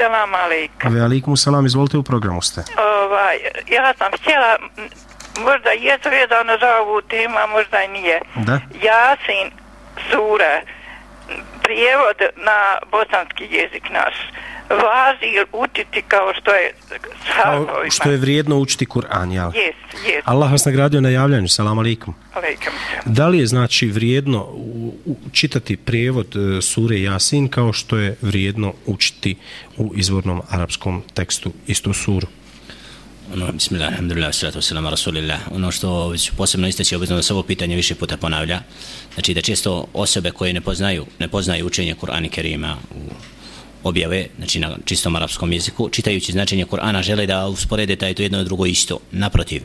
Selam alaikum. Ve alaikum salam, izvolite u programu ste. Ovaj, ja sam htjela, možda je to za ovu temu, a možda i nije. Da. Jasin sura, prijevod na bosanski jezik naš, važi učiti kao što je Kao što je vrijedno učiti Kur'an, jel? Jes, jes. Allah vas nagradio na javljanju, salam alaikum. Alaikum. Da li je znači vrijedno u, u, čitati prijevod e, sure Jasin kao što je vrijedno učiti u izvornom arapskom tekstu istu suru? Ono, bismillah, alhamdulillah, salatu wasalam, rasulillah. Ono što ću posebno isteći, obvezno da se ovo pitanje više puta ponavlja, znači da često osobe koje ne poznaju, ne poznaju učenje Kur'ana i Kerima u objave, znači na čistom arapskom jeziku, čitajući značenje Kur'ana žele da usporede taj to jedno i drugo isto. Naprotiv,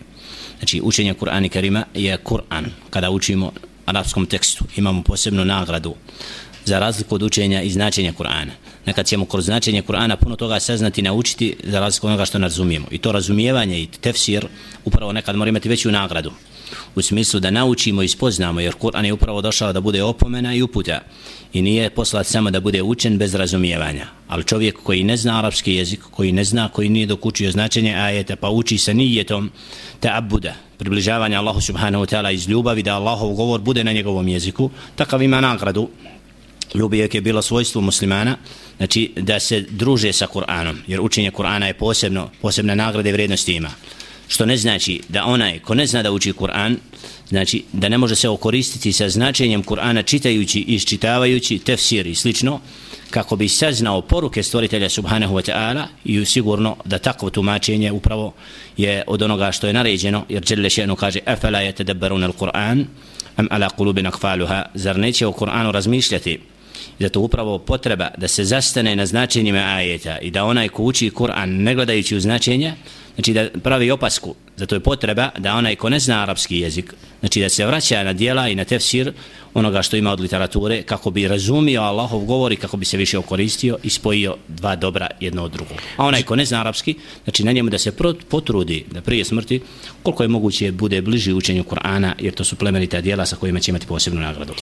znači učenje Kur'ana i Kerima je Kur'an. Kada učimo arapskom tekstu, imamo posebnu nagradu za razliku od učenja i značenja Kur'ana. Nekad ćemo kroz značenje Kur'ana puno toga saznati i naučiti za razliku od onoga što ne razumijemo. I to razumijevanje i tefsir upravo nekad mora imati veću nagradu. U smislu da naučimo i spoznamo, jer Kur'an je upravo došao da bude opomena i uputa. I nije poslat samo da bude učen bez razumijevanja. Ali čovjek koji ne zna arapski jezik, koji ne zna, koji nije dok učio značenje ajeta, pa uči se nijetom ta'abuda, približavanja Allahu subhanahu wa ta'ala iz ljubavi da Allahov govor bude na njegovom jeziku, takav ima nagradu ljubijek je bilo svojstvo muslimana, znači da se druže sa Kur'anom, jer učenje Kur'ana je posebno, posebna nagrade i vrijednosti ima. Što ne znači da onaj ko ne zna da uči Kur'an, znači da ne može se okoristiti sa značenjem Kur'ana čitajući i iščitavajući tefsir i slično, kako bi saznao poruke stvoritelja subhanahu wa ta'ala i sigurno da takvo tumačenje upravo je od onoga što je naređeno, jer Đelle še'nu kaže afala yatadabbaruna al-Qur'an am ala qulubin aqfaluha zar neće o Kur'anu razmišljati zato upravo potreba da se zastane na značenjima ajeta i da onaj ko uči Kur'an ne gledajući u značenje znači da pravi opasku. Zato je potreba da onaj ko ne zna arapski jezik znači da se vraća na dijela i na tefsir onoga što ima od literature kako bi razumio Allahov govor i kako bi se više okoristio i spojio dva dobra jedno od drugog. A onaj ko ne zna arapski znači na njemu da se potrudi da prije smrti koliko je moguće bude bliži učenju Kur'ana jer to su plemenita dijela sa kojima će imati posebnu nagradu